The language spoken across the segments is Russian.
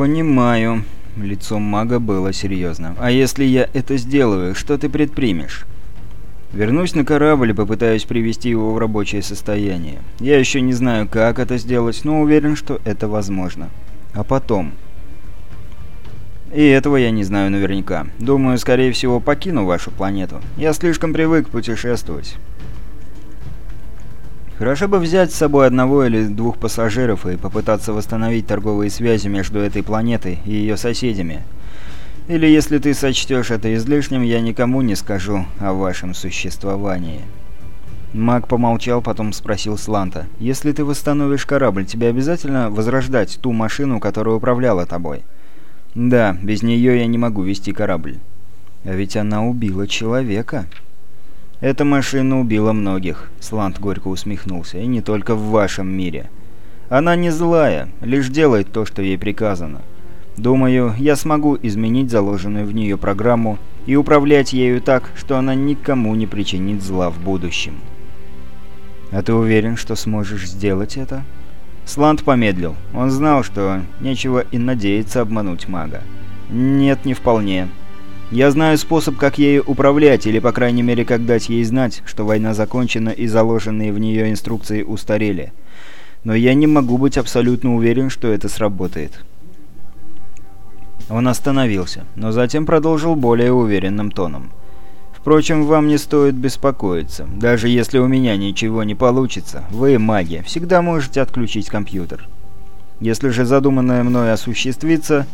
«Понимаю». Лицо мага было серьезно. «А если я это сделаю, что ты предпримешь?» «Вернусь на корабль и попытаюсь привести его в рабочее состояние. Я еще не знаю, как это сделать, но уверен, что это возможно. А потом...» И этого я не знаю наверняка. Думаю, скорее всего, покину вашу планету. Я слишком привык путешествовать. Хорошо бы взять с собой одного или двух пассажиров и попытаться восстановить торговые связи между этой планетой и ее соседями. Или если ты сочтешь это излишним, я никому не скажу о вашем существовании. Маг помолчал, потом спросил Сланта. «Если ты восстановишь корабль, тебе обязательно возрождать ту машину, которая управляла тобой?» «Да, без нее я не могу вести корабль». «А ведь она убила человека». «Эта машина убила многих», — Слант горько усмехнулся, — «и не только в вашем мире. Она не злая, лишь делает то, что ей приказано. Думаю, я смогу изменить заложенную в нее программу и управлять ею так, что она никому не причинит зла в будущем». «А ты уверен, что сможешь сделать это?» Слант помедлил. Он знал, что нечего и надеяться обмануть мага. «Нет, не вполне. Я знаю способ, как ею управлять, или, по крайней мере, как дать ей знать, что война закончена и заложенные в нее инструкции устарели. Но я не могу быть абсолютно уверен, что это сработает». Он остановился, но затем продолжил более уверенным тоном. Впрочем, вам не стоит беспокоиться. Даже если у меня ничего не получится, вы, маги, всегда можете отключить компьютер. Если же задуманное мной осуществится,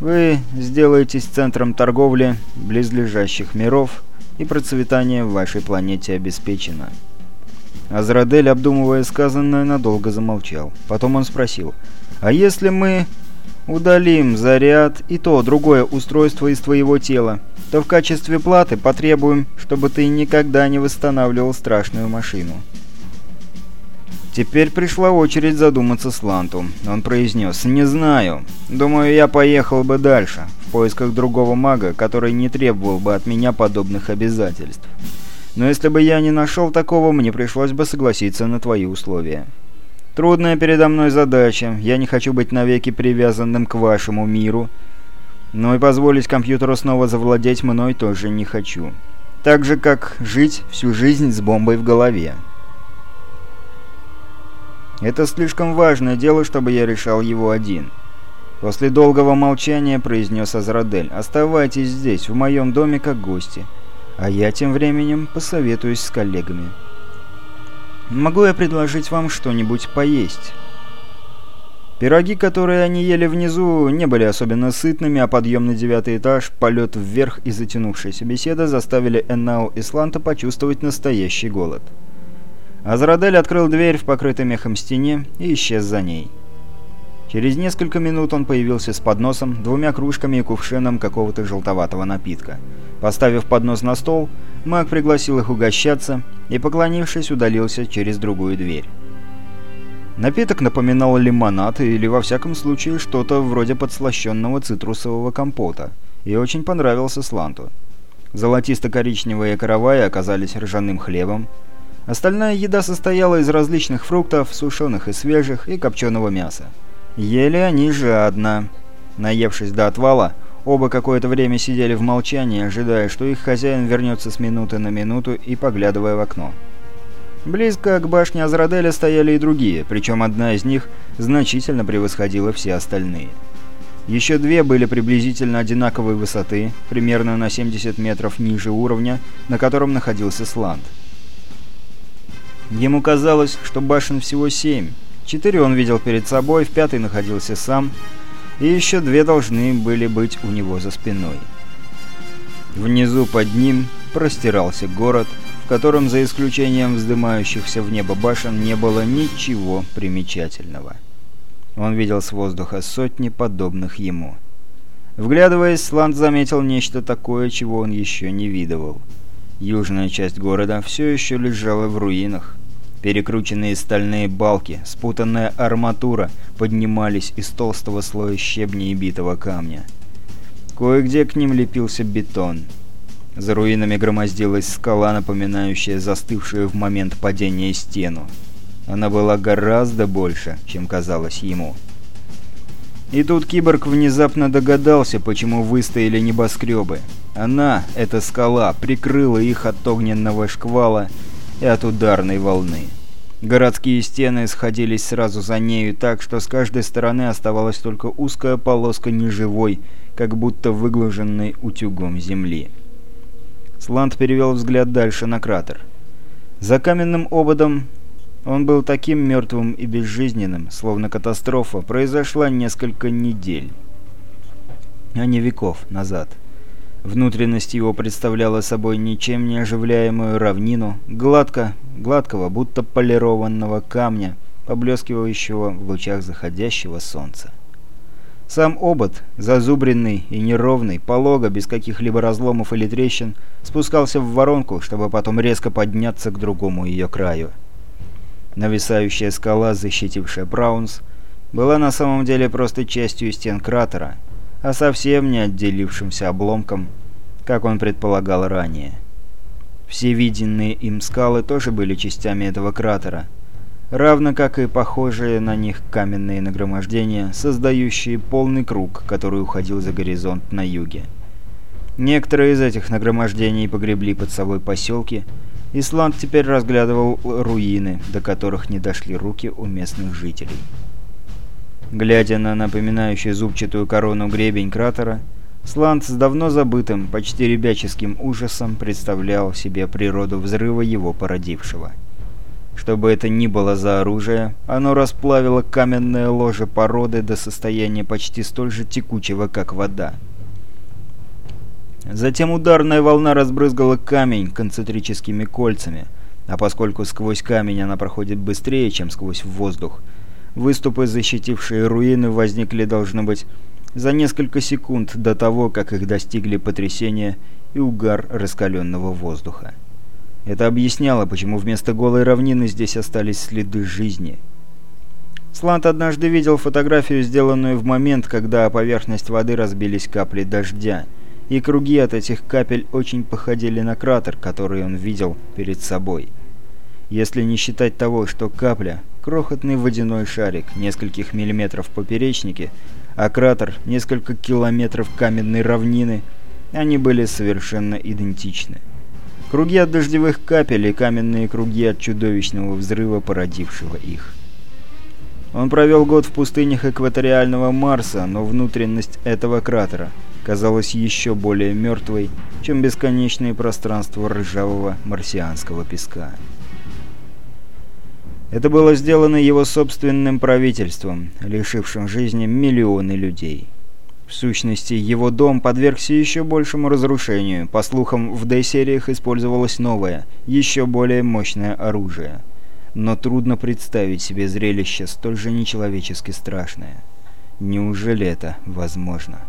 вы сделаетесь центром торговли близлежащих миров, и процветание в вашей планете обеспечено. Азрадель, обдумывая сказанное, надолго замолчал. Потом он спросил, «А если мы удалим заряд и то другое устройство из твоего тела, то в качестве платы потребуем, чтобы ты никогда не восстанавливал страшную машину». Теперь пришла очередь задуматься Сланту. Он произнес «Не знаю. Думаю, я поехал бы дальше, в поисках другого мага, который не требовал бы от меня подобных обязательств. Но если бы я не нашел такого, мне пришлось бы согласиться на твои условия. Трудная передо мной задача. Я не хочу быть навеки привязанным к вашему миру, но и позволить компьютеру снова завладеть мной тоже не хочу. Так же, как жить всю жизнь с бомбой в голове». Это слишком важное дело, чтобы я решал его один. После долгого молчания произнес Азрадель. «Оставайтесь здесь, в моем доме, как гости. А я тем временем посоветуюсь с коллегами. Могу я предложить вам что-нибудь поесть?» Пироги, которые они ели внизу, не были особенно сытными, а подъем на девятый этаж, полет вверх и затянувшаяся беседа заставили Эннау и Сланта почувствовать настоящий голод. Азрадель открыл дверь в покрытой мехом стене и исчез за ней. Через несколько минут он появился с подносом, двумя кружками и кувшином какого-то желтоватого напитка. Поставив поднос на стол, маг пригласил их угощаться и, поклонившись, удалился через другую дверь. Напиток напоминал лимонад или, во всяком случае, что-то вроде подслащенного цитрусового компота, и очень понравился Сланту. Золотисто-коричневые караваи оказались ржаным хлебом, Остальная еда состояла из различных фруктов, сушеных и свежих, и копченого мяса. Ели они жадно. Наевшись до отвала, оба какое-то время сидели в молчании, ожидая, что их хозяин вернется с минуты на минуту и поглядывая в окно. Близко к башне Азраделя стояли и другие, причем одна из них значительно превосходила все остальные. Еще две были приблизительно одинаковой высоты, примерно на 70 метров ниже уровня, на котором находился Сланд. Ему казалось, что башен всего семь. Четыре он видел перед собой, в пятой находился сам, и еще две должны были быть у него за спиной. Внизу под ним простирался город, в котором, за исключением вздымающихся в небо башен, не было ничего примечательного. Он видел с воздуха сотни подобных ему. Вглядываясь, Сланд заметил нечто такое, чего он еще не видывал. Южная часть города все еще лежала в руинах. Перекрученные стальные балки, спутанная арматура поднимались из толстого слоя щебня и битого камня. Кое-где к ним лепился бетон. За руинами громоздилась скала, напоминающая застывшую в момент падения стену. Она была гораздо больше, чем казалось ему. И тут киборг внезапно догадался, почему выстояли небоскребы. Она, эта скала, прикрыла их от огненного шквала и от ударной волны. Городские стены сходились сразу за нею так, что с каждой стороны оставалась только узкая полоска неживой, как будто выглаженной утюгом земли. Сланд перевел взгляд дальше на кратер. За каменным ободом он был таким мертвым и безжизненным, словно катастрофа произошла несколько недель, а не веков назад. Внутренность его представляла собой ничем не оживляемую равнину, гладко, гладкого, будто полированного камня, поблескивающего в лучах заходящего солнца. Сам обод, зазубренный и неровный, полого, без каких-либо разломов или трещин, спускался в воронку, чтобы потом резко подняться к другому ее краю. Нависающая скала, защитившая Браунс, была на самом деле просто частью стен кратера, а совсем не отделившимся обломком, как он предполагал ранее. Все виденные им скалы тоже были частями этого кратера, равно как и похожие на них каменные нагромождения, создающие полный круг, который уходил за горизонт на юге. Некоторые из этих нагромождений погребли под собой поселки, Исланд теперь разглядывал руины, до которых не дошли руки у местных жителей. Глядя на напоминающий зубчатую корону гребень кратера, Сланд с давно забытым, почти ребяческим ужасом представлял себе природу взрыва его породившего. Что бы это ни было за оружие, оно расплавило каменное ложе породы до состояния почти столь же текучего, как вода. Затем ударная волна разбрызгала камень концентрическими кольцами, а поскольку сквозь камень она проходит быстрее, чем сквозь воздух, выступы, защитившие руины, возникли, должно быть, за несколько секунд до того, как их достигли потрясения и угар раскаленного воздуха. Это объясняло, почему вместо голой равнины здесь остались следы жизни. Слант однажды видел фотографию, сделанную в момент, когда о поверхность воды разбились капли дождя – и круги от этих капель очень походили на кратер, который он видел перед собой. Если не считать того, что капля — крохотный водяной шарик нескольких миллиметров в поперечнике, а кратер — несколько километров каменной равнины, они были совершенно идентичны. Круги от дождевых капель и каменные круги от чудовищного взрыва, породившего их. Он провел год в пустынях экваториального Марса, но внутренность этого кратера — казалась еще более мертвой, чем бесконечное пространство ржавого марсианского песка. Это было сделано его собственным правительством, лишившим жизни миллионы людей. В сущности, его дом подвергся еще большему разрушению. По слухам, в D-сериях использовалось новое, еще более мощное оружие. Но трудно представить себе зрелище столь же нечеловечески страшное. Неужели это возможно?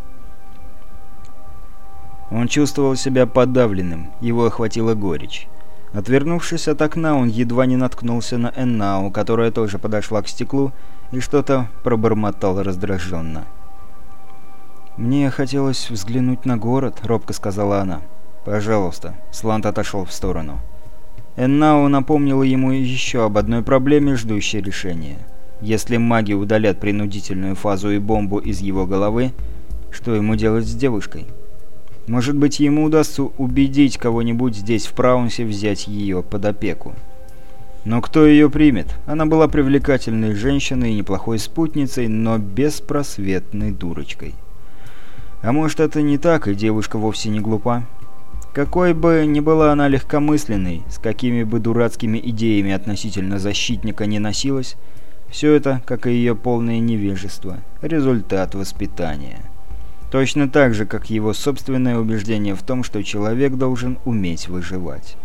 Он чувствовал себя подавленным, его охватила горечь. Отвернувшись от окна, он едва не наткнулся на Эннау, которая тоже подошла к стеклу и что-то пробормотала раздраженно. «Мне хотелось взглянуть на город», — робко сказала она. «Пожалуйста». Слант отошел в сторону. Эннау напомнила ему еще об одной проблеме, ждущей решения. Если маги удалят принудительную фазу и бомбу из его головы, что ему делать с девушкой? Может быть, ему удастся убедить кого-нибудь здесь, в Праунсе, взять ее под опеку. Но кто ее примет? Она была привлекательной женщиной, неплохой спутницей, но беспросветной дурочкой. А может, это не так, и девушка вовсе не глупа? Какой бы ни была она легкомысленной, с какими бы дурацкими идеями относительно защитника не носилась, все это, как и ее полное невежество, результат воспитания. Точно так же, как его собственное убеждение в том, что человек должен уметь выживать.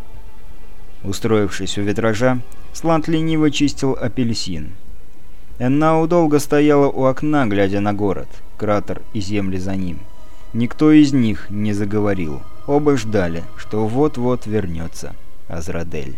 Устроившись у витража, Слант лениво чистил апельсин. Эннау долго стояла у окна, глядя на город, кратер и земли за ним. Никто из них не заговорил. Оба ждали, что вот-вот вернется Азрадель.